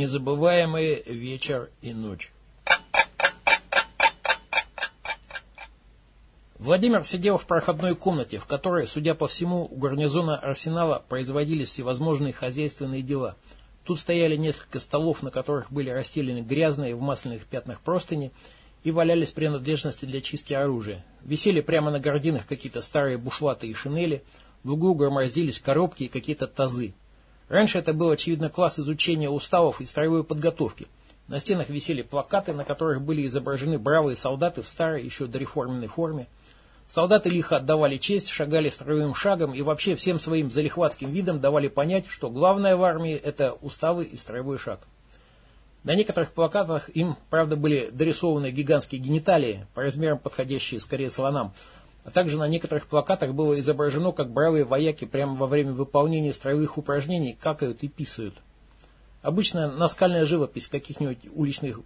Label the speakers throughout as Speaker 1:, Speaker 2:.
Speaker 1: Незабываемые вечер и ночь. Владимир сидел в проходной комнате, в которой, судя по всему, у гарнизона арсенала производились всевозможные хозяйственные дела. Тут стояли несколько столов, на которых были расстелены грязные в масляных пятнах простыни и валялись принадлежности для чистки оружия. Висели прямо на гординах какие-то старые бушлаты и шинели, в углу громоздились коробки и какие-то тазы. Раньше это был, очевидно, класс изучения уставов и строевой подготовки. На стенах висели плакаты, на которых были изображены бравые солдаты в старой, еще дореформенной форме. Солдаты лихо отдавали честь, шагали строевым шагом и вообще всем своим залихватским видом давали понять, что главное в армии – это уставы и строевой шаг. На некоторых плакатах им, правда, были дорисованы гигантские гениталии, по размерам подходящие скорее слонам, а также на некоторых плакатах было изображено, как бравые вояки прямо во время выполнения строевых упражнений какают и писают. Обычно наскальная живопись каких-нибудь уличных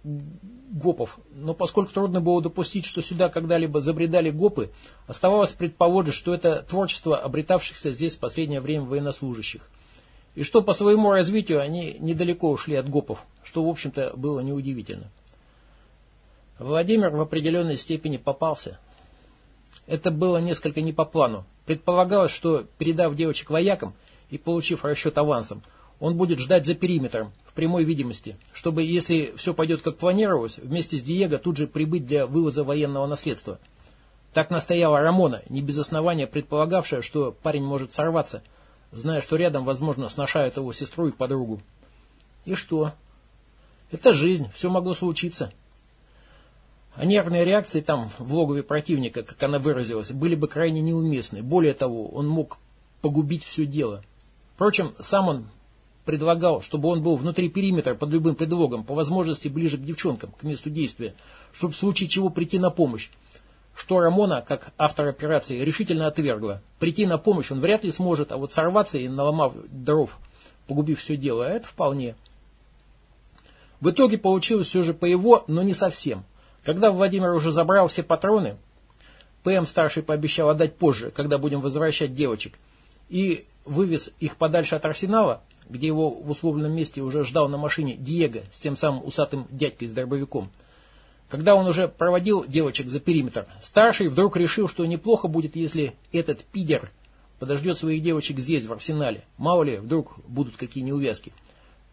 Speaker 1: гопов, но поскольку трудно было допустить, что сюда когда-либо забредали гопы, оставалось предположить, что это творчество обретавшихся здесь в последнее время военнослужащих. И что по своему развитию они недалеко ушли от гопов, что, в общем-то, было неудивительно. Владимир в определенной степени попался – это было несколько не по плану. Предполагалось, что, передав девочек воякам и получив расчет авансом, он будет ждать за периметром, в прямой видимости, чтобы, если все пойдет как планировалось, вместе с Диего тут же прибыть для вывоза военного наследства. Так настояла Рамона, не без основания предполагавшая, что парень может сорваться, зная, что рядом, возможно, сношают его сестру и подругу. И что? Это жизнь, все могло случиться. А нервные реакции там, в логове противника, как она выразилась, были бы крайне неуместны. Более того, он мог погубить все дело. Впрочем, сам он предлагал, чтобы он был внутри периметра под любым предлогом, по возможности ближе к девчонкам, к месту действия, чтобы в случае чего прийти на помощь. Что Рамона, как автор операции, решительно отвергла. Прийти на помощь он вряд ли сможет, а вот сорваться и наломав дров, погубив все дело, это вполне. В итоге получилось все же по его, но не совсем. Когда Владимир уже забрал все патроны, ПМ-старший пообещал отдать позже, когда будем возвращать девочек, и вывез их подальше от арсенала, где его в условленном месте уже ждал на машине Диего с тем самым усатым дядькой с дробовиком. Когда он уже проводил девочек за периметр, старший вдруг решил, что неплохо будет, если этот пидер подождет своих девочек здесь, в арсенале. Мало ли, вдруг будут какие неувязки.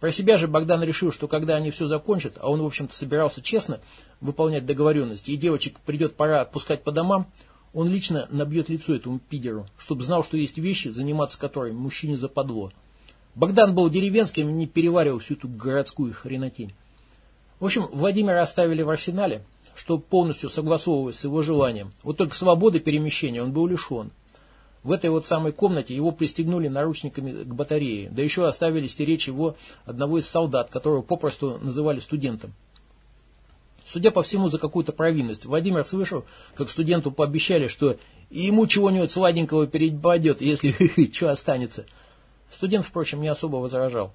Speaker 1: Про себя же Богдан решил, что когда они все закончат, а он, в общем-то, собирался честно выполнять договоренности, и девочек придет пора отпускать по домам, он лично набьет лицо этому пидеру, чтобы знал, что есть вещи, заниматься которыми мужчине западло. Богдан был деревенским и не переваривал всю эту городскую хренотень. В общем, Владимира оставили в арсенале, что полностью согласовывалось с его желанием. Вот только свободы перемещения он был лишен. В этой вот самой комнате его пристегнули наручниками к батарее, да еще оставили стеречь его одного из солдат, которого попросту называли студентом. Судя по всему, за какую-то провинность. Владимир слышал, как студенту пообещали, что ему чего-нибудь сладенького перепадет, если что останется. Студент, впрочем, не особо возражал.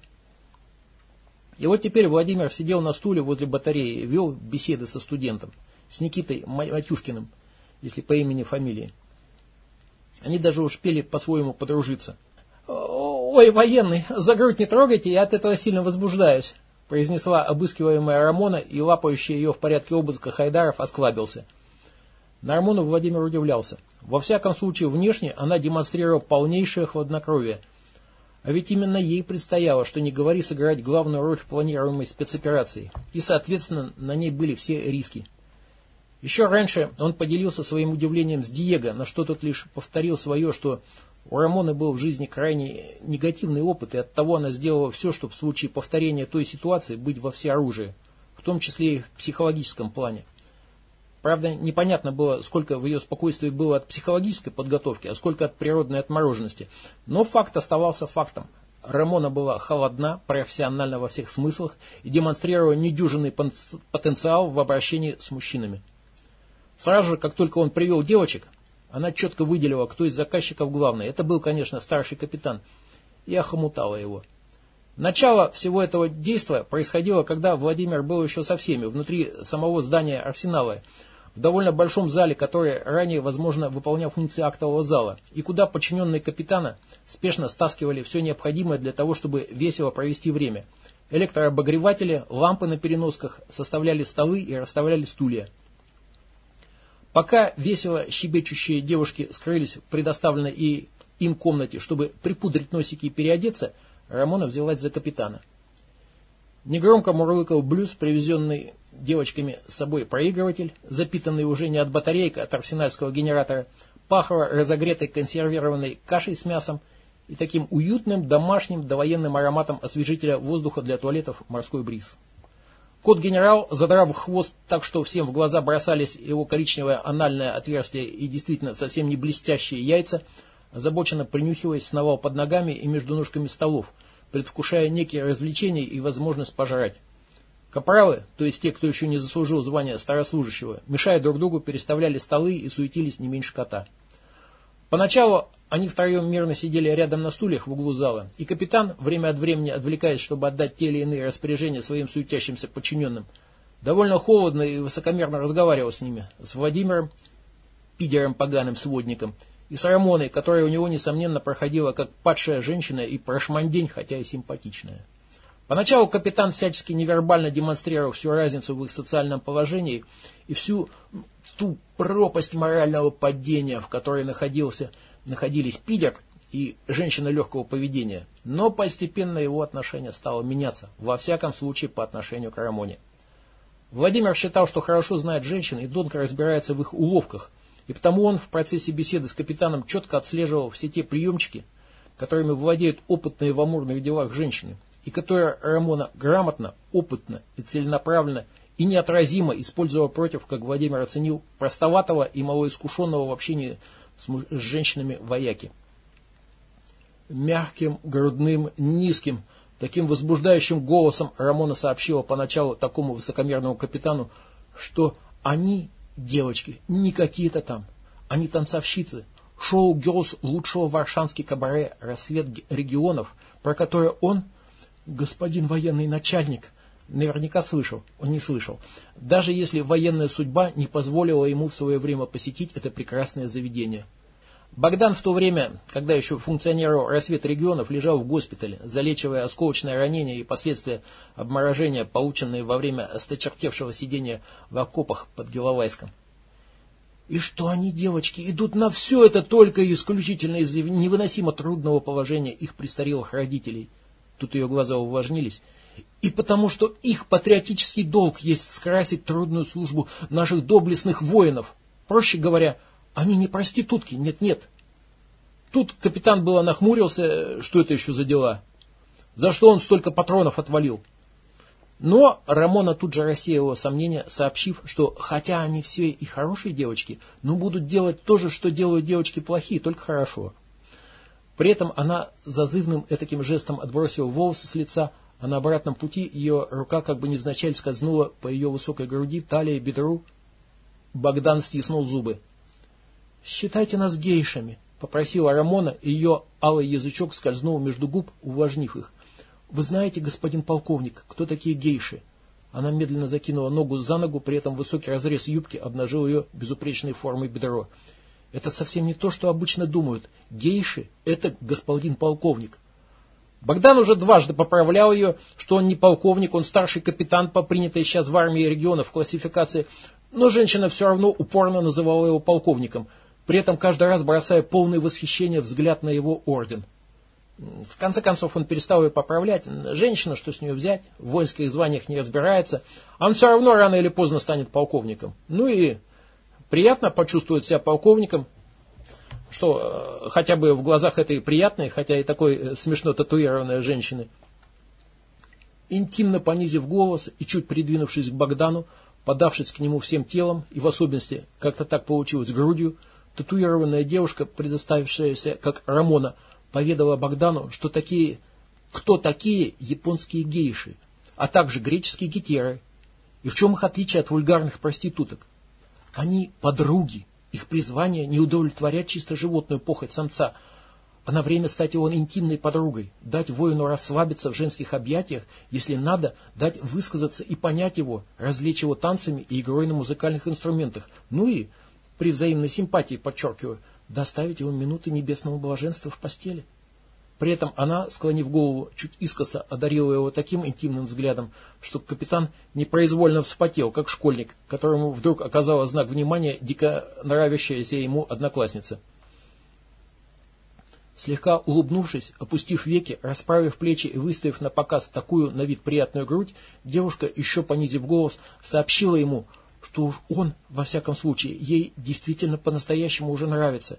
Speaker 1: И вот теперь Владимир сидел на стуле возле батареи, вел беседы со студентом, с Никитой Матюшкиным, если по имени фамилии. Они даже успели по-своему подружиться. «Ой, военный, за грудь не трогайте, я от этого сильно возбуждаюсь», произнесла обыскиваемая Рамона и лапающий ее в порядке обыска Хайдаров осклабился. На Рамону Владимир удивлялся. Во всяком случае, внешне она демонстрировала полнейшее хладнокровие. А ведь именно ей предстояло, что не говори, сыграть главную роль в планируемой спецоперации. И, соответственно, на ней были все риски. Еще раньше он поделился своим удивлением с Диего, на что тот лишь повторил свое, что у Рамоны был в жизни крайне негативный опыт, и оттого она сделала все, чтобы в случае повторения той ситуации быть во всеоружии, в том числе и в психологическом плане. Правда, непонятно было, сколько в ее спокойствии было от психологической подготовки, а сколько от природной отмороженности. Но факт оставался фактом. Рамона была холодна, профессиональна во всех смыслах и демонстрировала недюжинный потенциал в обращении с мужчинами. Сразу же, как только он привел девочек, она четко выделила, кто из заказчиков главный. Это был, конечно, старший капитан. И охомутала его. Начало всего этого действия происходило, когда Владимир был еще со всеми, внутри самого здания арсенала, в довольно большом зале, который ранее, возможно, выполнял функции актового зала, и куда подчиненные капитана спешно стаскивали все необходимое для того, чтобы весело провести время. электрообогреватели, лампы на переносках, составляли столы и расставляли стулья. Пока весело щебечущие девушки скрылись в предоставленной им комнате, чтобы припудрить носики и переодеться, Рамона взялась за капитана. Негромко мурлыкал блюз, привезенный девочками с собой проигрыватель, запитанный уже не от батарейка, а от арсенальского генератора, пахло разогретой консервированной кашей с мясом и таким уютным домашним довоенным ароматом освежителя воздуха для туалетов морской бриз. Кот-генерал, задрав хвост так, что всем в глаза бросались его коричневое анальное отверстие и действительно совсем не блестящие яйца, озабоченно принюхиваясь, сновал под ногами и между ножками столов, предвкушая некие развлечения и возможность пожрать. Капралы, то есть те, кто еще не заслужил звания старослужащего, мешая друг другу, переставляли столы и суетились не меньше кота. Поначалу они втроем мирно сидели рядом на стульях в углу зала, и капитан, время от времени отвлекаясь, чтобы отдать те или иные распоряжения своим суетящимся подчиненным, довольно холодно и высокомерно разговаривал с ними, с Владимиром, пидером поганым сводником, и с Рамоной, которая у него, несомненно, проходила как падшая женщина и прошмандень, хотя и симпатичная. Поначалу капитан всячески невербально демонстрировал всю разницу в их социальном положении и всю ту пропасть морального падения, в которой находился, находились Пидер и женщина легкого поведения. Но постепенно его отношение стало меняться, во всяком случае по отношению к Рамоне. Владимир считал, что хорошо знает женщин и тонко разбирается в их уловках, и потому он в процессе беседы с капитаном четко отслеживал все те приемчики, которыми владеют опытные в амурных делах женщины – и которое Рамона грамотно, опытно и целенаправленно и неотразимо использовал против, как Владимир оценил, простоватого и малоискушенного в общении с, с женщинами вояки. Мягким, грудным, низким, таким возбуждающим голосом Рамона сообщила поначалу такому высокомерному капитану, что они, девочки, не какие-то там, они танцовщицы, шоу «Герлс» лучшего варшанский кабаре «Рассвет регионов», про которое он – господин военный начальник, наверняка слышал, он не слышал, даже если военная судьба не позволила ему в свое время посетить это прекрасное заведение. Богдан в то время, когда еще функционировал рассвет регионов, лежал в госпитале, залечивая осколочное ранение и последствия обморожения, полученные во время осточертевшего сидения в окопах под Гиловайском. И что они, девочки, идут на все это только исключительно из-за невыносимо трудного положения их престарелых родителей – тут ее глаза увлажнились, и потому что их патриотический долг есть скрасить трудную службу наших доблестных воинов. Проще говоря, они не проститутки, нет-нет. Тут капитан было нахмурился, что это еще за дела. За что он столько патронов отвалил? Но Рамона тут же рассеяла сомнения, сообщив, что хотя они все и хорошие девочки, но будут делать то же, что делают девочки плохие, только хорошо. При этом она зазывным этаким жестом отбросила волосы с лица, а на обратном пути ее рука как бы невзначай скользнула по ее высокой груди, талии, бедру. Богдан стиснул зубы. «Считайте нас гейшами», — попросила Рамона, и ее алый язычок скользнул между губ, увлажнив их. «Вы знаете, господин полковник, кто такие гейши?» Она медленно закинула ногу за ногу, при этом высокий разрез юбки обнажил ее безупречной формой бедро. Это совсем не то, что обычно думают. Гейши – это господин полковник. Богдан уже дважды поправлял ее, что он не полковник, он старший капитан по принятой сейчас в армии регионов классификации, но женщина все равно упорно называла его полковником, при этом каждый раз бросая полное восхищение взгляд на его орден. В конце концов он перестал ее поправлять. Женщина, что с нее взять, в воинских званиях не разбирается, а он все равно рано или поздно станет полковником. Ну и приятно почувствовать себя полковником, что э, хотя бы в глазах этой приятной, хотя и такой э, смешно татуированной женщины. Интимно понизив голос и чуть придвинувшись к Богдану, подавшись к нему всем телом и в особенности, как-то так получилось, грудью, татуированная девушка, предоставившаяся как Рамона, поведала Богдану, что такие, кто такие японские гейши, а также греческие гетеры, и в чем их отличие от вульгарных проституток. Они подруги. Их призвание не удовлетворять чисто животную похоть самца, а на время стать его интимной подругой, дать воину расслабиться в женских объятиях, если надо, дать высказаться и понять его, развлечь его танцами и игрой на музыкальных инструментах, ну и, при взаимной симпатии, подчеркиваю, доставить его минуты небесного блаженства в постели. При этом она, склонив голову, чуть искоса одарила его таким интимным взглядом, что капитан непроизвольно вспотел, как школьник, которому вдруг оказала знак внимания дико нравящаяся ему одноклассница. Слегка улыбнувшись, опустив веки, расправив плечи и выставив на показ такую на вид приятную грудь, девушка, еще понизив голос, сообщила ему, что уж он, во всяком случае, ей действительно по-настоящему уже нравится.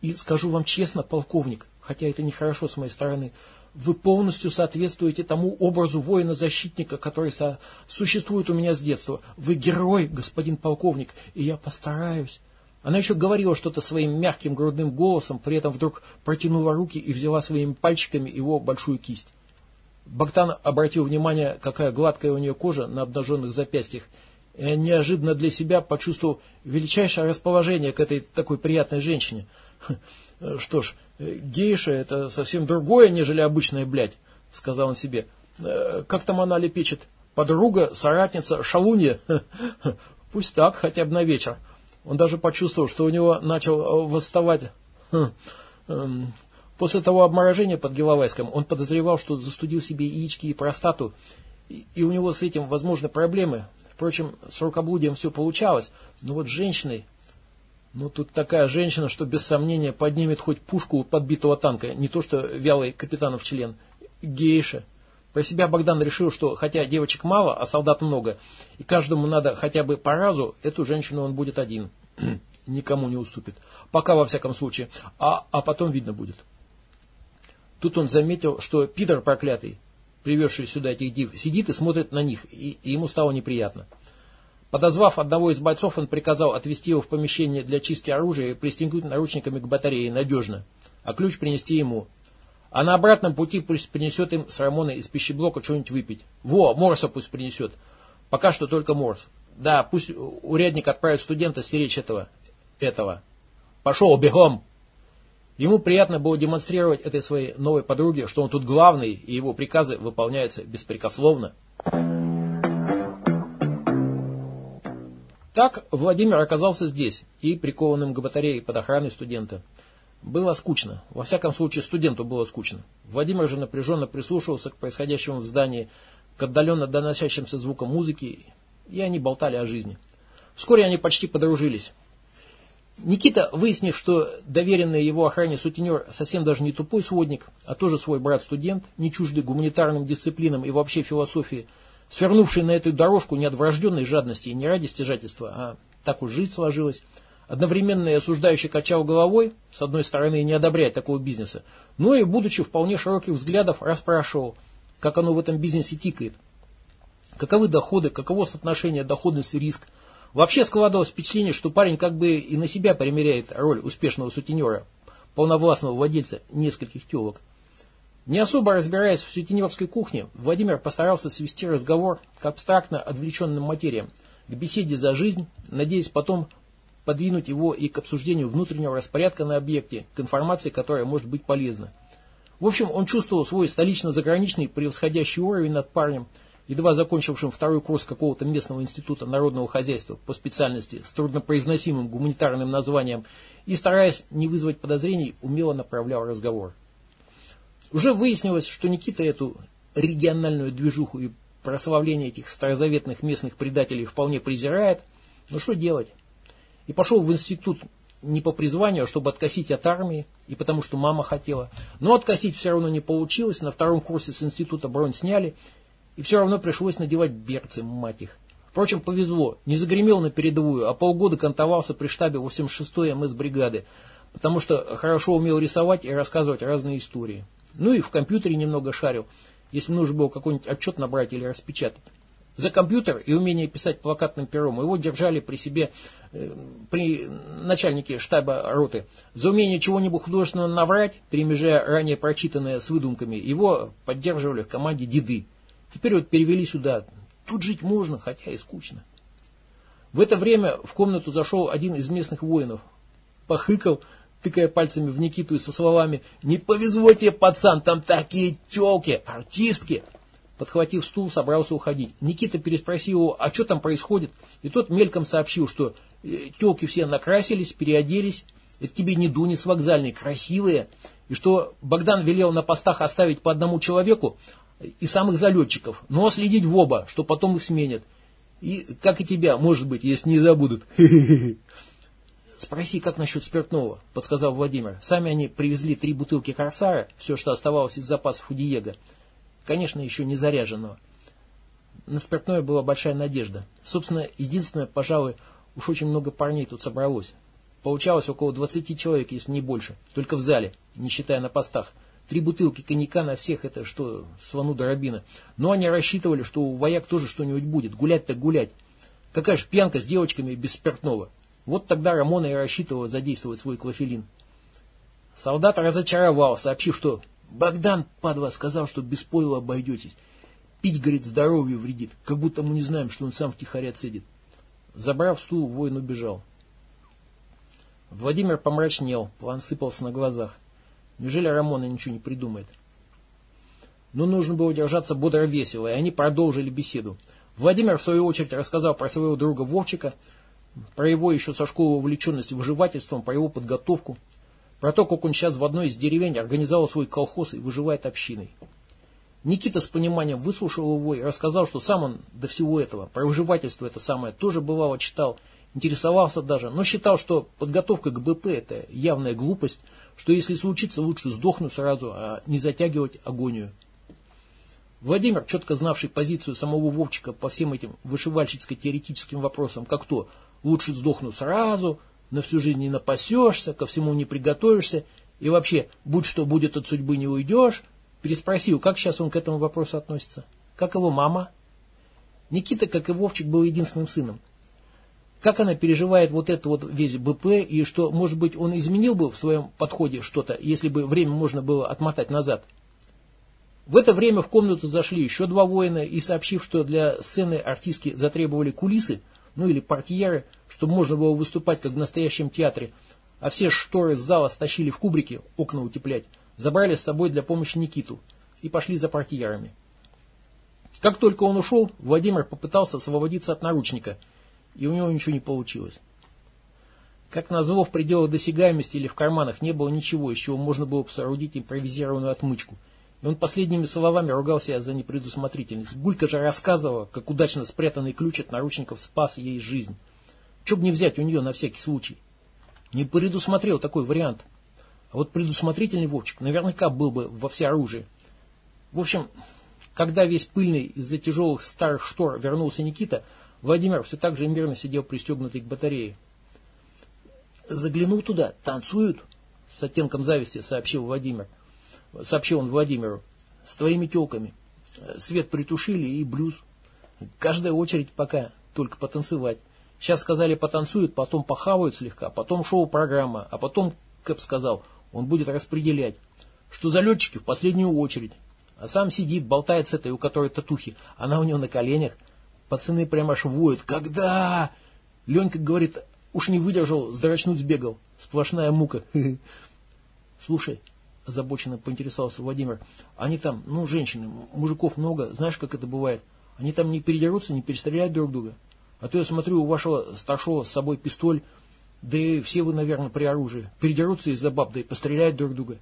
Speaker 1: И скажу вам честно, полковник, хотя это нехорошо с моей стороны, вы полностью соответствуете тому образу воина-защитника, который со существует у меня с детства. Вы герой, господин полковник, и я постараюсь. Она еще говорила что-то своим мягким грудным голосом, при этом вдруг протянула руки и взяла своими пальчиками его большую кисть. Богдан обратил внимание, какая гладкая у нее кожа на обнаженных запястьях, и неожиданно для себя почувствовал величайшее расположение к этой такой приятной женщине. Что ж, гейша это совсем другое, нежели обычная блядь, сказал он себе. «Э, как там она лепечет? Подруга, соратница, шалунья? Пусть так, хотя бы на вечер. Он даже почувствовал, что у него начал э, восставать. Эм, после того обморожения под Гиловайском он подозревал, что застудил себе яички и простату, и у него с этим возможны проблемы. Впрочем, с рукоблудием все получалось, но вот с женщиной... Ну, тут такая женщина, что без сомнения поднимет хоть пушку подбитого танка, не то что вялый капитанов член. Гейша. Про себя Богдан решил, что хотя девочек мало, а солдат много, и каждому надо хотя бы по разу, эту женщину он будет один. Никому не уступит. Пока во всяком случае. А, а потом видно будет. Тут он заметил, что Питер проклятый, привезший сюда этих див, сидит и смотрит на них, и, и ему стало неприятно. Подозвав одного из бойцов, он приказал отвезти его в помещение для чистки оружия и пристегнуть наручниками к батарее надежно, а ключ принести ему. А на обратном пути пусть принесет им с Рамоной из пищеблока что-нибудь выпить. Во, Морса пусть принесет. Пока что только Морс. Да, пусть урядник отправит студента стеречь этого. Этого. Пошел, бегом! Ему приятно было демонстрировать этой своей новой подруге, что он тут главный, и его приказы выполняются беспрекословно. Так Владимир оказался здесь и прикованным к батарее под охраной студента. Было скучно. Во всяком случае, студенту было скучно. Владимир же напряженно прислушивался к происходящему в здании, к отдаленно доносящимся звукам музыки, и они болтали о жизни. Вскоре они почти подружились. Никита, выяснив, что доверенный его охране сутенер совсем даже не тупой сводник, а тоже свой брат-студент, не чуждый гуманитарным дисциплинам и вообще философии, свернувший на эту дорожку не от врожденной жадности и не ради стяжательства, а так уж жизнь сложилась, одновременно и осуждающий качал головой, с одной стороны, не одобряя такого бизнеса, но и, будучи вполне широких взглядов, расспрашивал, как оно в этом бизнесе тикает. Каковы доходы, каково соотношение доходность и риск. Вообще складывалось впечатление, что парень как бы и на себя примеряет роль успешного сутенера, полновластного владельца нескольких телок. Не особо разбираясь в сутенерской кухне, Владимир постарался свести разговор к абстрактно отвлеченным материям, к беседе за жизнь, надеясь потом подвинуть его и к обсуждению внутреннего распорядка на объекте, к информации, которая может быть полезна. В общем, он чувствовал свой столично-заграничный превосходящий уровень над парнем, едва закончившим второй курс какого-то местного института народного хозяйства по специальности с труднопроизносимым гуманитарным названием и, стараясь не вызвать подозрений, умело направлял разговор. Уже выяснилось, что Никита эту региональную движуху и прославление этих старозаветных местных предателей вполне презирает, но что делать? и пошел в институт не по призванию, а чтобы откосить от армии, и потому что мама хотела. Но откосить все равно не получилось, на втором курсе с института бронь сняли, и все равно пришлось надевать берцы, мать их. Впрочем, повезло, не загремел на передовую, а полгода кантовался при штабе 86-й МС-бригады, потому что хорошо умел рисовать и рассказывать разные истории. Ну и в компьютере немного шарил, если нужно было какой-нибудь отчет набрать или распечатать. За компьютер и умение писать плакатным пером его держали при себе, э, при начальнике штаба роты. За умение чего-нибудь художественного наврать, перемежая ранее прочитанное с выдумками, его поддерживали в команде деды. Теперь вот перевели сюда. Тут жить можно, хотя и скучно. В это время в комнату зашел один из местных воинов. Похыкал, тыкая пальцами в Никиту и со словами «Не повезло тебе, пацан, там такие телки, артистки!» Подхватив стул, собрался уходить. Никита переспросил его, а что там происходит? И тот мельком сообщил, что э, телки все накрасились, переоделись, Это тебе не дуни с вокзальной, красивые. И что Богдан велел на постах оставить по одному человеку и самых залетчиков, но следить в оба, что потом их сменят. И, как и тебя, может быть, если не забудут. Спроси, как насчет спиртного, подсказал Владимир. Сами они привезли три бутылки корсара, все, что оставалось из запасов у Диего. Конечно, еще не заряженного. На спиртное была большая надежда. Собственно, единственное, пожалуй, уж очень много парней тут собралось. Получалось около 20 человек, если не больше, только в зале, не считая на постах. Три бутылки коньяка на всех, это что, свану до рабина. Но они рассчитывали, что у вояк тоже что-нибудь будет, гулять так гулять. Какая же пьянка с девочками без спиртного. Вот тогда Рамона и рассчитывала задействовать свой клофелин. Солдат разочаровал, сообщив, что Богдан, падла, сказал, что без пойла обойдетесь. Пить, говорит, здоровью вредит, как будто мы не знаем, что он сам втихаря цедит. Забрав стул, воин убежал. Владимир помрачнел, план сыпался на глазах. Неужели Рамона ничего не придумает? Но нужно было держаться бодро весело, и они продолжили беседу. Владимир, в свою очередь, рассказал про своего друга Вовчика, про его еще со школы увлеченность выживательством, про его подготовку, про то, как он сейчас в одной из деревень организовал свой колхоз и выживает общиной. Никита с пониманием выслушал его и рассказал, что сам он до всего этого, про выживательство это самое, тоже бывало читал, интересовался даже, но считал, что подготовка к БП это явная глупость, что если случится, лучше сдохнуть сразу, а не затягивать агонию. Владимир, четко знавший позицию самого Вовчика по всем этим вышивальщицко-теоретическим вопросам, как то лучше сдохну сразу, на всю жизнь не напасешься, ко всему не приготовишься, и вообще, будь что будет, от судьбы не уйдешь, переспросил, как сейчас он к этому вопросу относится. Как его мама? Никита, как и Вовчик, был единственным сыном. Как она переживает вот это вот весь БП, и что, может быть, он изменил бы в своем подходе что-то, если бы время можно было отмотать назад. В это время в комнату зашли еще два воина и, сообщив, что для сцены артистки затребовали кулисы, ну или портьеры, чтобы можно было выступать как в настоящем театре, а все шторы с зала стащили в кубрики, окна утеплять, забрали с собой для помощи Никиту и пошли за портьерами. Как только он ушел, Владимир попытался освободиться от наручника, и у него ничего не получилось. Как назло, в пределах досягаемости или в карманах не было ничего, из чего можно было бы соорудить импровизированную отмычку. И он последними словами ругался за непредусмотрительность. Гулька же рассказывала, как удачно спрятанный ключ от наручников спас ей жизнь. Че бы не взять у нее на всякий случай. Не предусмотрел такой вариант. А вот предусмотрительный Вовчик наверняка был бы во всеоружии. В общем, когда весь пыльный из-за тяжелых старых штор вернулся Никита, Владимир все так же мирно сидел пристегнутый к батарее. «Заглянул туда, танцуют?» С оттенком зависти сообщил Владимир. Сообщил он Владимиру. «С твоими телками. Свет притушили и блюз. Каждая очередь пока только потанцевать. Сейчас сказали потанцуют, потом похавают слегка, потом шоу-программа, а потом, Кэп сказал, он будет распределять, что залетчики в последнюю очередь. А сам сидит, болтает с этой, у которой татухи. Она у него на коленях. Пацаны прямо аж воют. Когда? Ленька говорит, уж не выдержал, сдрочнуть сбегал. Сплошная мука. Слушай, озабоченно поинтересовался Владимир, они там, ну, женщины, мужиков много, знаешь, как это бывает? Они там не передерутся, не перестреляют друг друга? А то я смотрю, у вашего старшего с собой пистоль, да и все вы, наверное, при оружии. Передерутся из-за баб, да и постреляют друг друга.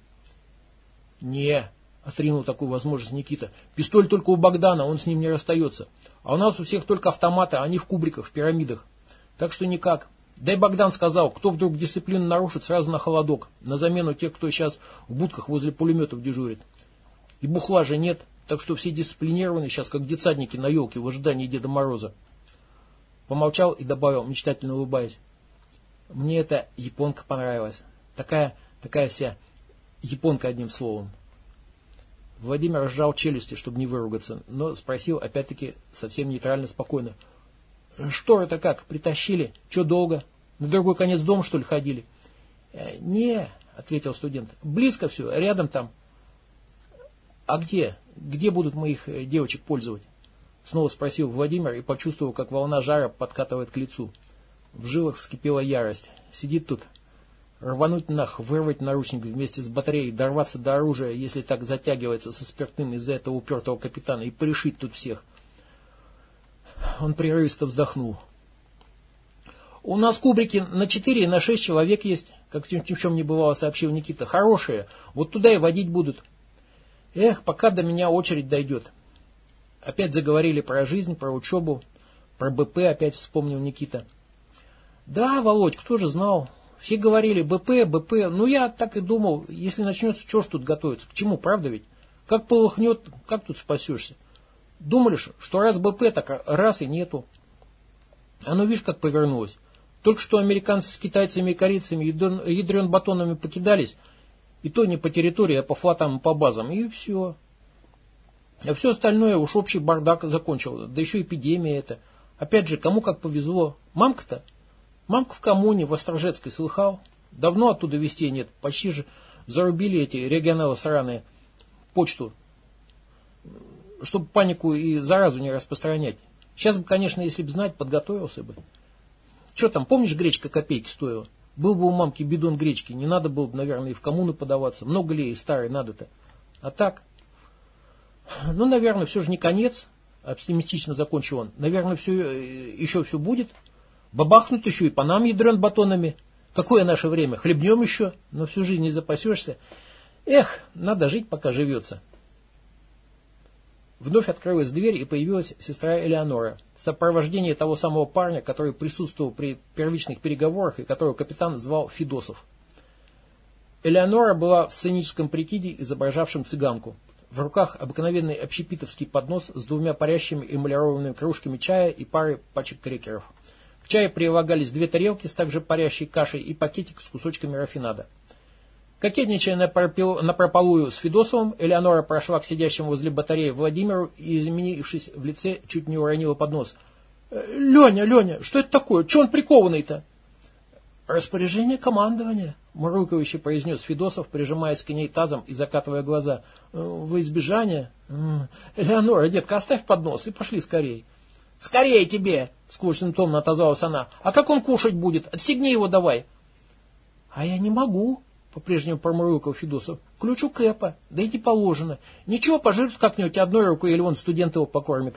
Speaker 1: Не, отринул такую возможность Никита. Пистоль только у Богдана, он с ним не расстается. А у нас у всех только автоматы, а они в кубриках, в пирамидах. Так что никак. Да и Богдан сказал, кто вдруг дисциплину нарушит, сразу на холодок. На замену тех, кто сейчас в будках возле пулеметов дежурит. И бухла же нет, так что все дисциплинированы сейчас, как детсадники на елке в ожидании Деда Мороза. Помолчал и добавил, мечтательно улыбаясь. Мне эта японка понравилась. Такая, такая вся японка одним словом. Владимир сжал челюсти, чтобы не выругаться, но спросил опять-таки совсем нейтрально, спокойно. Что это как, притащили? Че долго? На другой конец дома, что ли, ходили? «Э, не, ответил студент. Близко все, рядом там. А где? Где будут моих э, девочек пользовать? Снова спросил Владимир и почувствовал, как волна жара подкатывает к лицу. В жилах вскипела ярость. Сидит тут. Рвануть нах, вырвать наручник вместе с батареей, дорваться до оружия, если так затягивается со спиртным из-за этого упертого капитана, и пришить тут всех. Он прерывисто вздохнул. У нас кубрики на 4 и на 6 человек есть, как ни в чем не бывало, сообщил Никита. Хорошие. Вот туда и водить будут. Эх, пока до меня очередь дойдет. Опять заговорили про жизнь, про учебу, про БП опять вспомнил Никита. Да, Володь, кто же знал? Все говорили БП, БП. Ну, я так и думал, если начнется, что ж тут готовиться? К чему, правда ведь? Как полыхнет, как тут спасешься? Думали, что раз БП, так раз и нету. Оно, видишь, как повернулось. Только что американцы с китайцами и корейцами ядрен батонами покидались, и то не по территории, а по флотам и по базам, и все. А все остальное уж общий бардак закончил, да еще эпидемия это. Опять же, кому как повезло. Мамка-то? Мамка в коммуне, в Острожецкой, слыхал? Давно оттуда вестей нет, почти же зарубили эти регионалы сраные почту, чтобы панику и заразу не распространять. Сейчас бы, конечно, если бы знать, подготовился бы. Что там, помнишь, гречка копейки стоила? Был бы у мамки бидон гречки, не надо было бы, наверное, и в коммуну подаваться. Много ли и старой надо-то? А так, ну, наверное, все же не конец, оптимистично закончил он. Наверное, все, э, еще все будет. Бабахнут еще и по нам ядрен батонами. Какое наше время? Хлебнем еще, но всю жизнь не запасешься. Эх, надо жить, пока живется. Вновь открылась дверь и появилась сестра Элеонора в сопровождении того самого парня, который присутствовал при первичных переговорах и которого капитан звал Фидосов. Элеонора была в сценическом прикиде, изображавшем цыганку. В руках обыкновенный общепитовский поднос с двумя парящими эмалированными кружками чая и парой пачек крекеров. К чаю прилагались две тарелки с также парящей кашей и пакетик с кусочками рафинада. Кокетничая на, прополую с Федосовым, Элеонора прошла к сидящему возле батареи Владимиру и, изменившись в лице, чуть не уронила поднос. «Э, «Леня, Леня, что это такое? Че он прикованный-то?» «Распоряжение командования», — мурлыкающе произнес Федосов, прижимаясь к ней тазом и закатывая глаза. «Э, «Во избежание?» «Элеонора, детка, оставь поднос и пошли скорей». «Скорее тебе!» — скучным тоном отозвалась она. «А как он кушать будет? Отстегни его давай!» «А я не могу!» По-прежнему промурлыкал Федосов. Ключ у Кэпа, да и не положено. Ничего, пожертв как-нибудь одной рукой, или вон студент его покормит.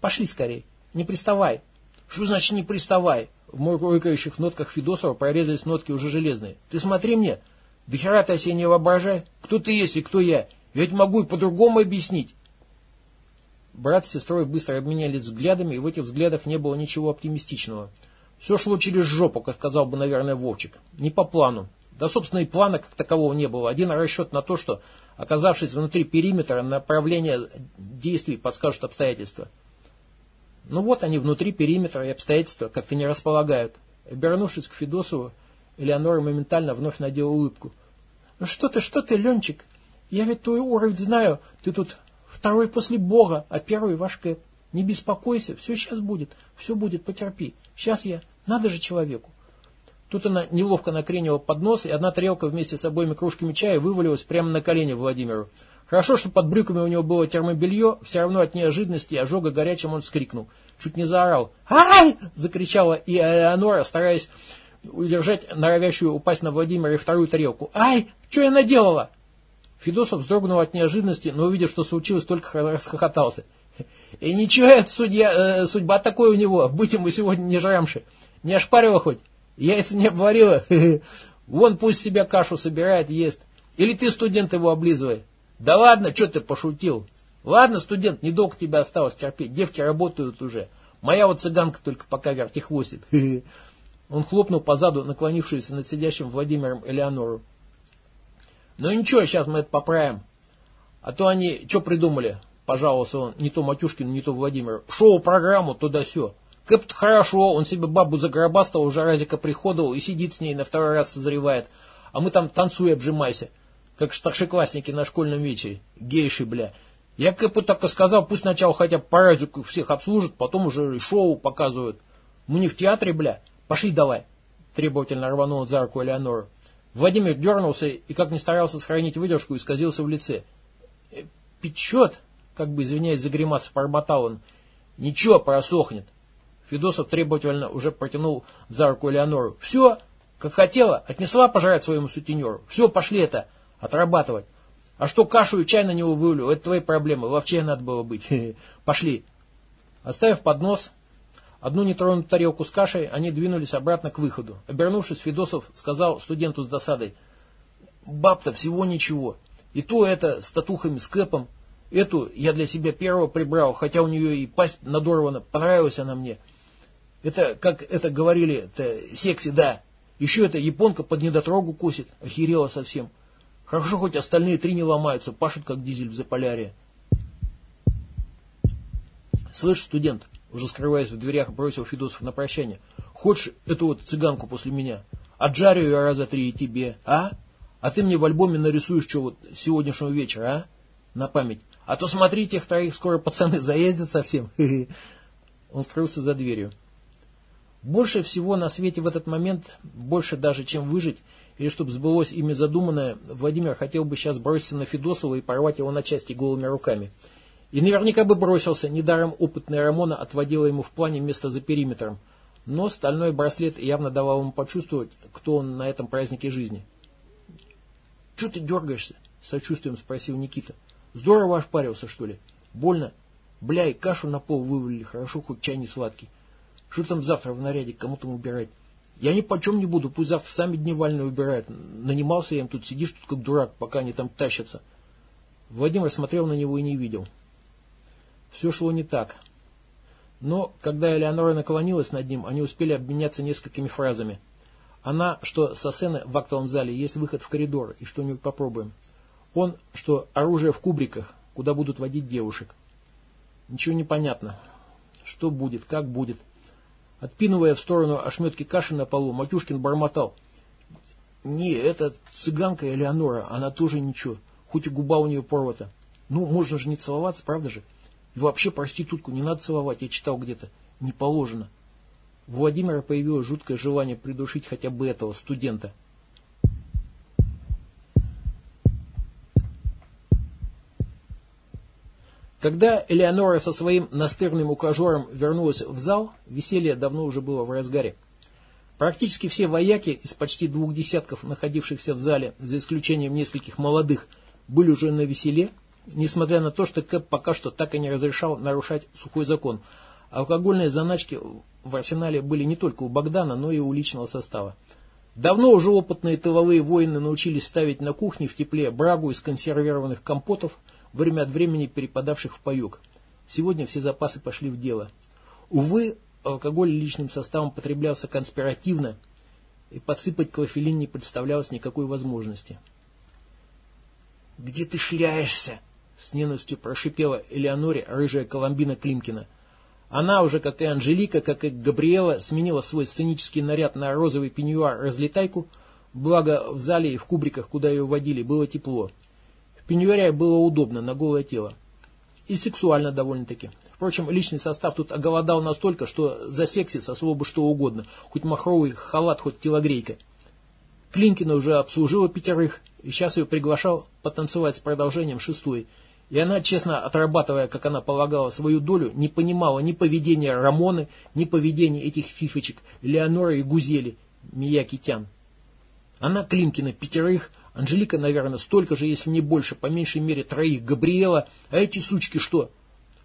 Speaker 1: Пошли скорее, не приставай. Что значит не приставай? В мурлыкающих нотках Федосова прорезались нотки уже железные. Ты смотри мне, да хера ты себе не воображай. Кто ты есть и кто я? Я ведь могу и по-другому объяснить. Брат с сестрой быстро обменялись взглядами, и в этих взглядах не было ничего оптимистичного. Все шло через жопу, как сказал бы, наверное, Вовчик. Не по плану. Да, собственно, и плана как такового не было. Один расчет на то, что, оказавшись внутри периметра, направление действий подскажут обстоятельства. Ну вот они внутри периметра, и обстоятельства как-то не располагают. Обернувшись к Федосову, Элеонора моментально вновь надела улыбку. «Ну что ты, что ты, Ленчик? Я ведь твой уровень знаю. Ты тут второй после Бога, а первый ваш Кэп. Не беспокойся, все сейчас будет, все будет, потерпи. Сейчас я, надо же человеку. Тут она неловко накренила поднос, и одна тарелка вместе с обоими кружками чая вывалилась прямо на колени Владимиру. Хорошо, что под брюками у него было термобелье, все равно от неожиданности и ожога горячим он вскрикнул. Чуть не заорал. «Ай!» – закричала и Элеонора, стараясь удержать норовящую упасть на Владимира и вторую тарелку. «Ай! Что я наделала?» Федосов вздрогнул от неожиданности, но увидев, что случилось, только расхохотался. «И ничего, это судья, э, судьба такой у него, быть ему сегодня не жрамши. Не ошпарила хоть?» Яйца не обварила? Вон пусть себя кашу собирает, ест. Или ты, студент, его облизывай. Да ладно, что ты пошутил? Ладно, студент, недолго тебя осталось терпеть. Девки работают уже. Моя вот цыганка только пока вертихвостит. Он хлопнул по заду, наклонившуюся над сидящим Владимиром Элеонору. Ну ничего, сейчас мы это поправим. А то они что придумали? Пожаловался он не то Матюшкину, не то Владимиру. Шоу-программу туда-сё. Кэп хорошо, он себе бабу загробастал, уже разика приходовал и сидит с ней на второй раз созревает. А мы там танцуй, обжимайся. Как старшеклассники на школьном вечере. Гейши, бля. Я Кэпу так и сказал, пусть сначала хотя бы по разику всех обслужат, потом уже и шоу показывают. Мы не в театре, бля. Пошли давай. Требовательно рванул за руку Элеонору. Владимир дернулся и, как ни старался сохранить выдержку, исказился в лице. «Э, «Печет!» — как бы извиняясь за гримасу, бормотал он. «Ничего, просохнет. Федосов требовательно уже протянул за руку Элеонору. «Все, как хотела, отнесла пожрать своему сутенеру. Все, пошли это, отрабатывать. А что кашу и чай на него вылю, это твои проблемы, ловчее надо было быть. Пошли». Оставив поднос, Одну нетронутую тарелку с кашей они двинулись обратно к выходу. Обернувшись, Федосов сказал студенту с досадой, «Баб-то всего ничего. И то это с татухами, с кэпом. Эту я для себя первого прибрал, хотя у нее и пасть надорвана, понравилась она мне. Это, как это говорили, это секси, да. Еще эта японка под недотрогу косит, охерела совсем. Хорошо, хоть остальные три не ломаются, пашут как дизель в Заполярье. Слышь, студент, уже скрываясь в дверях, бросил Федосов на прощание. Хочешь эту вот цыганку после меня? Отжарю ее раза три и тебе, а? А ты мне в альбоме нарисуешь что вот сегодняшнего вечера, а? На память. А то смотри, тех троих скоро пацаны заездят совсем. Он скрылся за дверью. Больше всего на свете в этот момент, больше даже, чем выжить, или чтобы сбылось ими задуманное, Владимир хотел бы сейчас броситься на Федосова и порвать его на части голыми руками. И наверняка бы бросился, недаром опытная Рамона отводила ему в плане место за периметром. Но стальной браслет явно давал ему почувствовать, кто он на этом празднике жизни. «Чего ты дергаешься?» — сочувствием спросил Никита. «Здорово ошпарился, что ли? Больно? Бля, и кашу на пол вывалили, хорошо, хоть чай не сладкий. Что там завтра в наряде, кому там убирать? Я ни почем не буду, пусть завтра сами дневальные убирают. Нанимался я им тут, сидишь тут как дурак, пока они там тащатся. Владимир смотрел на него и не видел. Все шло не так. Но, когда Элеонора наклонилась над ним, они успели обменяться несколькими фразами. Она, что со сцены в актовом зале есть выход в коридор, и что-нибудь попробуем. Он, что оружие в кубриках, куда будут водить девушек. Ничего не понятно. Что будет, как будет. Отпинывая в сторону ошметки каши на полу, Матюшкин бормотал. Не, это цыганка Элеонора, она тоже ничего, хоть и губа у нее порвата. Ну, можно же не целоваться, правда же? И вообще проститутку не надо целовать, я читал где-то. Не положено. У Владимира появилось жуткое желание придушить хотя бы этого студента – Когда Элеонора со своим настырным ухажером вернулась в зал, веселье давно уже было в разгаре. Практически все вояки из почти двух десятков, находившихся в зале, за исключением нескольких молодых, были уже на веселе, несмотря на то, что Кэп пока что так и не разрешал нарушать сухой закон. Алкогольные заначки в арсенале были не только у Богдана, но и у личного состава. Давно уже опытные тыловые воины научились ставить на кухне в тепле брагу из консервированных компотов – время от времени перепадавших в паек. Сегодня все запасы пошли в дело. Увы, алкоголь личным составом потреблялся конспиративно, и подсыпать клофелин не представлялось никакой возможности. «Где ты шляешься?» — с ненавистью прошипела Элеоноре рыжая Коломбина Климкина. Она уже, как и Анжелика, как и Габриэла, сменила свой сценический наряд на розовый пеньюар-разлетайку, благо в зале и в кубриках, куда ее водили, было тепло. В пеньюаре было удобно, на голое тело. И сексуально довольно-таки. Впрочем, личный состав тут оголодал настолько, что за секси сосло бы что угодно, хоть махровый халат, хоть телогрейка. Клинкина уже обслужила пятерых, и сейчас ее приглашал потанцевать с продолжением шестой. И она, честно отрабатывая, как она полагала, свою долю, не понимала ни поведения Рамоны, ни поведения этих фифочек Леонора и Гузели, Мияки Тян. Она Клинкина пятерых Анжелика, наверное, столько же, если не больше, по меньшей мере троих Габриэла. А эти сучки что?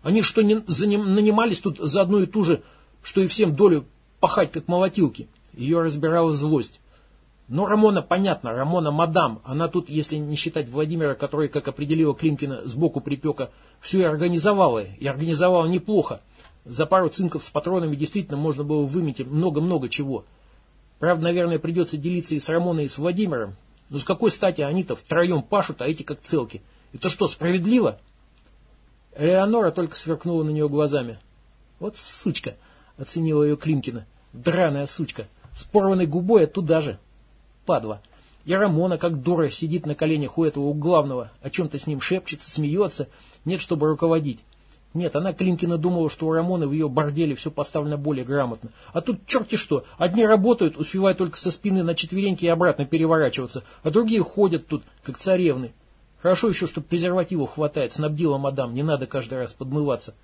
Speaker 1: Они что, не заним, нанимались тут за одну и ту же, что и всем долю пахать, как молотилки? Ее разбирала злость. Но Рамона, понятно, Рамона мадам. Она тут, если не считать Владимира, который, как определила Климкина, сбоку припека, все и организовала. И организовала неплохо. За пару цинков с патронами действительно можно было выметить много-много чего. Правда, наверное, придется делиться и с Рамоной, и с Владимиром. Ну, с какой стати они-то втроем пашут, а эти как целки? Это что, справедливо? Элеонора только сверкнула на нее глазами. Вот сучка, оценила ее Климкина. Драная сучка. С порванной губой, а туда же. Падла. И Рамона, как дура, сидит на коленях у этого у главного, о чем-то с ним шепчется, смеется, нет, чтобы руководить. Нет, она Клинкина думала, что у Рамоны в ее борделе все поставлено более грамотно. А тут черти что, одни работают, успевая только со спины на четвереньки и обратно переворачиваться, а другие ходят тут, как царевны. Хорошо еще, что презервативу хватает, снабдила мадам, не надо каждый раз подмываться.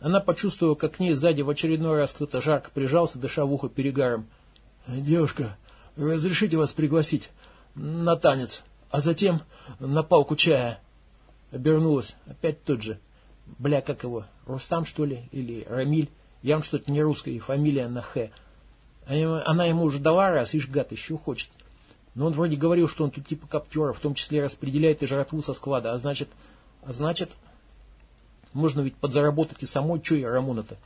Speaker 1: Она почувствовала, как к ней сзади в очередной раз кто-то жарко прижался, дыша в ухо перегаром. «Девушка, разрешите вас пригласить на танец, а затем на палку чая?» Обернулась, опять тот же. Бля, как его, Рустам, что ли, или Рамиль, Явно что-то не русское, и фамилия на Х. Она ему уже дала раз, ишь гад, еще хочет. Но он вроде говорил, что он тут типа коптера, в том числе распределяет и жратву со склада. А значит, а значит, можно ведь подзаработать и самой, что я Рамона-то.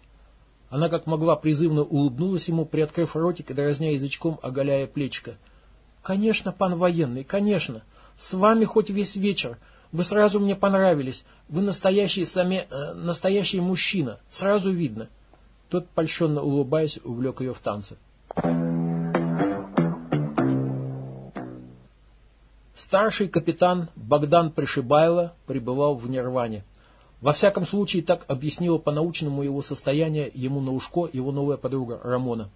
Speaker 1: Она как могла призывно улыбнулась ему, приоткрыв ротик и дразня язычком, оголяя плечико. «Конечно, пан военный, конечно. С вами хоть весь вечер. Вы сразу мне понравились. Вы настоящий, сами, э, настоящий мужчина. Сразу видно». Тот, польщенно улыбаясь, увлек ее в танцы. Старший капитан Богдан Пришибайло пребывал в нирване. Во всяком случае, так объяснила по-научному его состояние ему на ушко его новая подруга Рамона.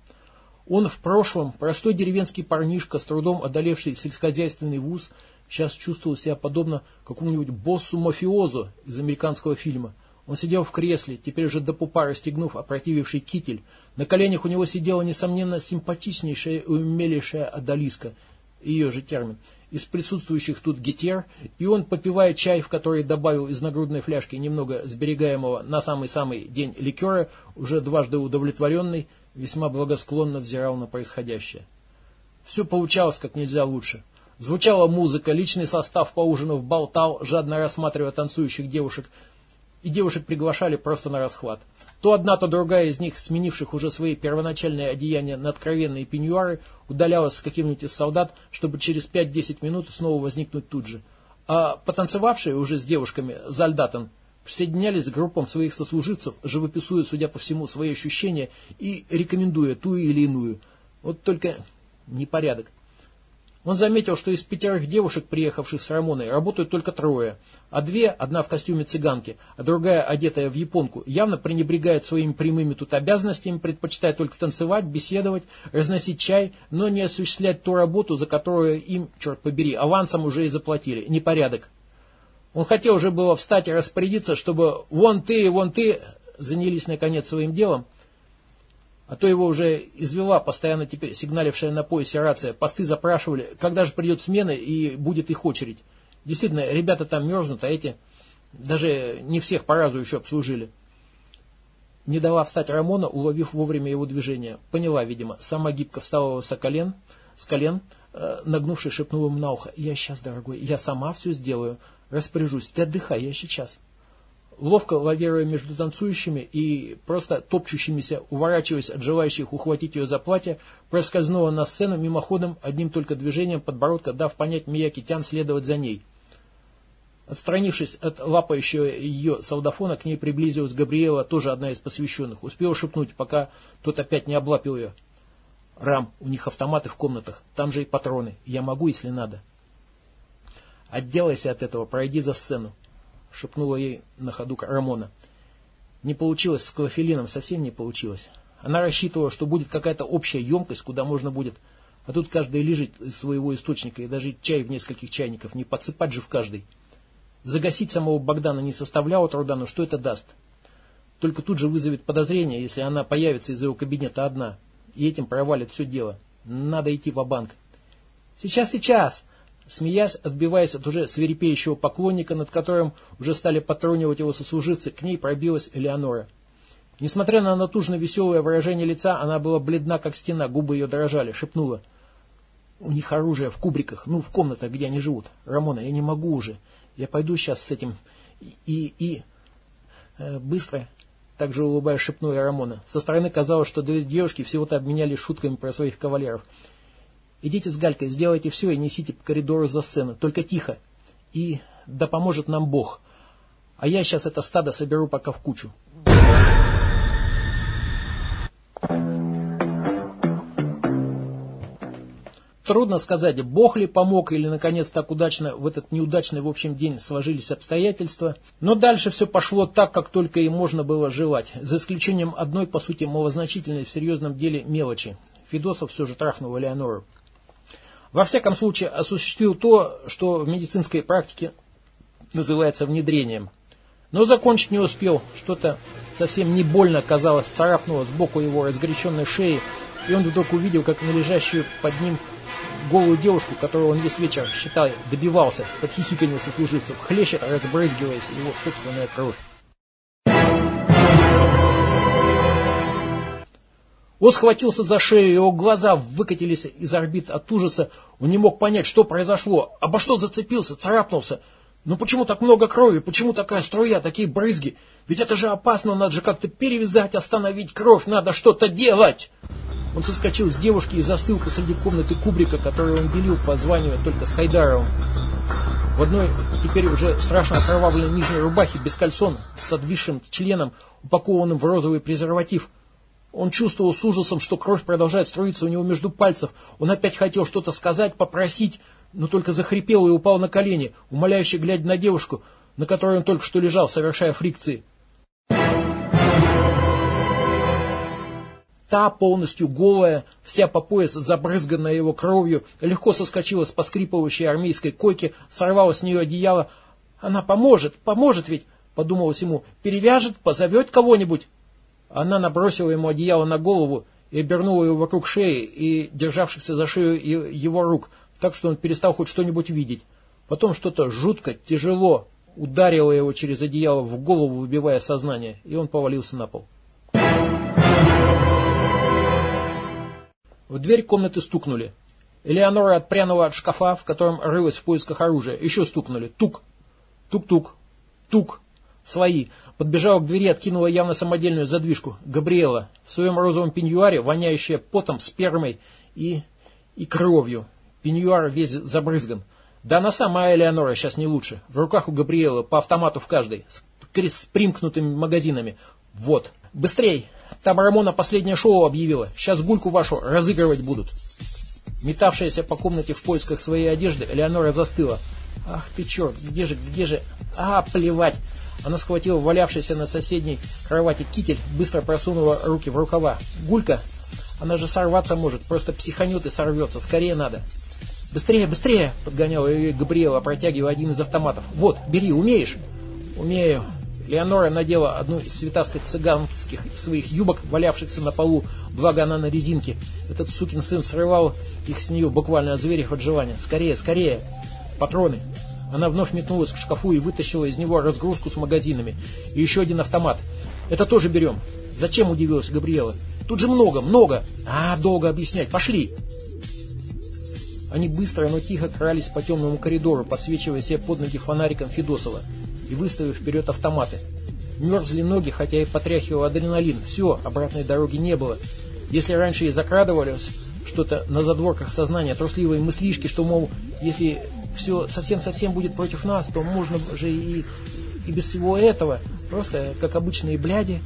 Speaker 1: Он в прошлом, простой деревенский парнишка, с трудом одолевший сельскохозяйственный вуз, сейчас чувствовал себя подобно какому-нибудь боссу-мафиозу из американского фильма. Он сидел в кресле, теперь уже до пупа расстегнув опротививший китель. На коленях у него сидела, несомненно, симпатичнейшая и умелейшая Адалиска, ее же термин, из присутствующих тут гетер, и он, попивая чай, в который добавил из нагрудной фляжки немного сберегаемого на самый-самый день ликера, уже дважды удовлетворенный, весьма благосклонно взирал на происходящее. Все получалось как нельзя лучше. Звучала музыка, личный состав поужинав болтал, жадно рассматривая танцующих девушек, и девушек приглашали просто на расхват. То одна, то другая из них, сменивших уже свои первоначальные одеяния на откровенные пеньюары, удалялась с каким-нибудь из солдат, чтобы через 5-10 минут снова возникнуть тут же. А потанцевавшие уже с девушками Зальдатон присоединялись к группам своих сослуживцев, живописуя, судя по всему, свои ощущения и рекомендуя ту или иную. Вот только непорядок. Он заметил, что из пятерых девушек, приехавших с Рамоной, работают только трое, а две, одна в костюме цыганки, а другая, одетая в японку, явно пренебрегают своими прямыми тут обязанностями, предпочитая только танцевать, беседовать, разносить чай, но не осуществлять ту работу, за которую им, черт побери, авансом уже и заплатили. Непорядок. Он хотел уже было встать и распорядиться, чтобы вон ты, вон ты занялись наконец своим делом, а то его уже извела постоянно теперь сигналившая на поясе рация. Посты запрашивали, когда же придет смена и будет их очередь. Действительно, ребята там мерзнут, а эти даже не всех по разу еще обслужили. Не дала встать Рамона, уловив вовремя его движение. Поняла, видимо. Сама гибко встала с колен, с колен, э, нагнувшись, шепнула ему на ухо. «Я сейчас, дорогой, я сама все сделаю. Распоряжусь. Ты отдыхай, я сейчас» ловко лавируя между танцующими и просто топчущимися, уворачиваясь от желающих ухватить ее за платье, проскользнула на сцену мимоходом, одним только движением подбородка, дав понять Мияки Тян следовать за ней. Отстранившись от лапающего ее солдафона, к ней приблизилась Габриэла, тоже одна из посвященных. Успела шепнуть, пока тот опять не облапил ее. «Рам, у них автоматы в комнатах, там же и патроны. Я могу, если надо». «Отделайся от этого, пройди за сцену шепнула ей на ходу Рамона. Не получилось с клофелином, совсем не получилось. Она рассчитывала, что будет какая-то общая емкость, куда можно будет, а тут каждый лежит из своего источника, и даже чай в нескольких чайников, не подсыпать же в каждый. Загасить самого Богдана не составляло труда, но что это даст? Только тут же вызовет подозрение, если она появится из его кабинета одна, и этим провалит все дело. Надо идти в банк «Сейчас, сейчас!» Смеясь, отбиваясь от уже свирепеющего поклонника, над которым уже стали патронивать его сослуживцы, к ней пробилась Элеонора. Несмотря на натужно веселое выражение лица, она была бледна, как стена, губы ее дрожали, шепнула. «У них оружие в кубриках, ну, в комнатах, где они живут. Рамона, я не могу уже. Я пойду сейчас с этим и... и... Э, быстро...» Также улыбаясь, шепнула Рамона. Со стороны казалось, что две девушки всего-то обменялись шутками про своих кавалеров. Идите с Галькой, сделайте все и несите по коридору за сцену, только тихо. И да поможет нам Бог. А я сейчас это стадо соберу пока в кучу. Трудно сказать, Бог ли помог или, наконец, так удачно в этот неудачный, в общем, день сложились обстоятельства. Но дальше все пошло так, как только и можно было желать, за исключением одной, по сути, малозначительной в серьезном деле мелочи. Федосов все же трахнул Элеонору во всяком случае осуществил то, что в медицинской практике называется внедрением. Но закончить не успел, что-то совсем не больно, казалось, царапнуло сбоку его разгоряченной шеи, и он вдруг увидел, как на лежащую под ним голую девушку, которую он весь вечер, считал, добивался под хихиканье сослуживцев, хлещет, разбрызгиваясь его собственная кровь. Он схватился за шею, его глаза выкатились из орбит от ужаса. Он не мог понять, что произошло, обо что зацепился, царапнулся. Но почему так много крови, почему такая струя, такие брызги? Ведь это же опасно, надо же как-то перевязать, остановить кровь, надо что-то делать. Он соскочил с девушки и застыл посреди комнаты Кубрика, которую он делил по званию только с Хайдаровым. В одной теперь уже страшно окровавленной нижней рубахе без кальсон с отвисшим членом, упакованным в розовый презерватив. Он чувствовал с ужасом, что кровь продолжает струиться у него между пальцев. Он опять хотел что-то сказать, попросить, но только захрипел и упал на колени, умоляюще глядя на девушку, на которой он только что лежал, совершая фрикции. Та, полностью голая, вся по пояс забрызганная его кровью, легко соскочила с поскрипывающей армейской койки, сорвала с нее одеяло. «Она поможет, поможет ведь!» — подумалось ему. «Перевяжет, позовет кого-нибудь!» Она набросила ему одеяло на голову и обернула его вокруг шеи и державшихся за шею его рук, так что он перестал хоть что-нибудь видеть. Потом что-то жутко, тяжело ударило его через одеяло в голову, выбивая сознание, и он повалился на пол. В дверь комнаты стукнули. Элеонора отпрянула от шкафа, в котором рылась в поисках оружия. Еще стукнули. Тук. Тук-тук. Тук. Свои. Подбежала к двери, откинула явно самодельную задвижку. Габриэла. В своем розовом пеньюаре, воняющая потом, спермой и... и кровью. Пеньюар весь забрызган. Да она сама, Элеонора, сейчас не лучше. В руках у Габриэлы, по автомату в каждой. С, с примкнутыми магазинами. Вот. Быстрей! Там Рамона последнее шоу объявила. Сейчас гульку вашу разыгрывать будут. Метавшаяся по комнате в поисках своей одежды, Элеонора застыла. Ах ты черт, где же, где же? А, плевать. Она схватила валявшийся на соседней кровати китель, быстро просунула руки в рукава. Гулька, она же сорваться может, просто психанет и сорвется. Скорее надо. Быстрее, быстрее, подгоняла ее Габриэла, протягивая один из автоматов. Вот, бери, умеешь? Умею. Леонора надела одну из цветастых цыганских своих юбок, валявшихся на полу, благо она на резинке. Этот сукин сын срывал их с нее буквально от зверев от желания. «Скорее, скорее!» «Патроны!» Она вновь метнулась к шкафу и вытащила из него разгрузку с магазинами. И еще один автомат. «Это тоже берем!» «Зачем?» – удивилась Габриэла. «Тут же много, много!» «А, долго объяснять! Пошли!» Они быстро, но тихо крались по темному коридору, подсвечивая себе под ноги фонариком Федосова и выставив вперед автоматы. Мерзли ноги, хотя и потряхивал адреналин. Все, обратной дороги не было. Если раньше и закрадывались что-то на задворках сознания, трусливые мыслишки, что, мол, если все совсем-совсем будет против нас, то можно же и, и без всего этого, просто как обычные бляди,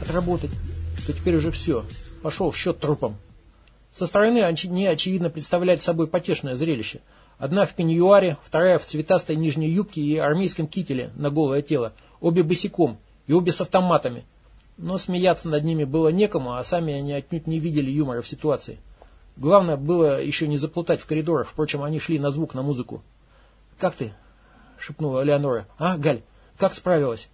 Speaker 1: отработать, то теперь уже все. Пошел в счет трупом. Со стороны они, очевидно, представляют собой потешное зрелище – Одна в пеньюаре, вторая в цветастой нижней юбке и армейском кителе на голое тело. Обе босиком и обе с автоматами. Но смеяться над ними было некому, а сами они отнюдь не видели юмора в ситуации. Главное было еще не заплутать в коридорах, впрочем, они шли на звук, на музыку. «Как ты?» — шепнула Леонора. «А, Галь, как справилась?»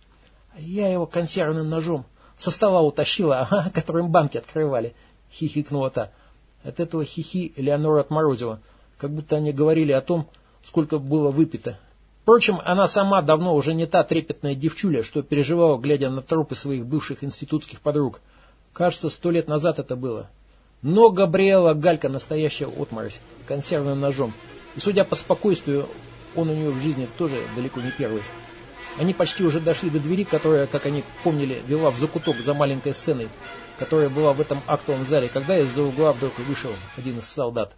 Speaker 1: «Я его консервным ножом со стола утащила, ага, которым банки открывали», — хихикнула та. От этого хихи Леонора отморозила как будто они говорили о том, сколько было выпито. Впрочем, она сама давно уже не та трепетная девчуля, что переживала, глядя на трупы своих бывших институтских подруг. Кажется, сто лет назад это было. Но Габриэла Галька настоящая отморозь, консервным ножом. И судя по спокойствию, он у нее в жизни тоже далеко не первый. Они почти уже дошли до двери, которая, как они помнили, вела в закуток за маленькой сценой, которая была в этом актовом зале, когда из-за угла вдруг вышел один из солдат.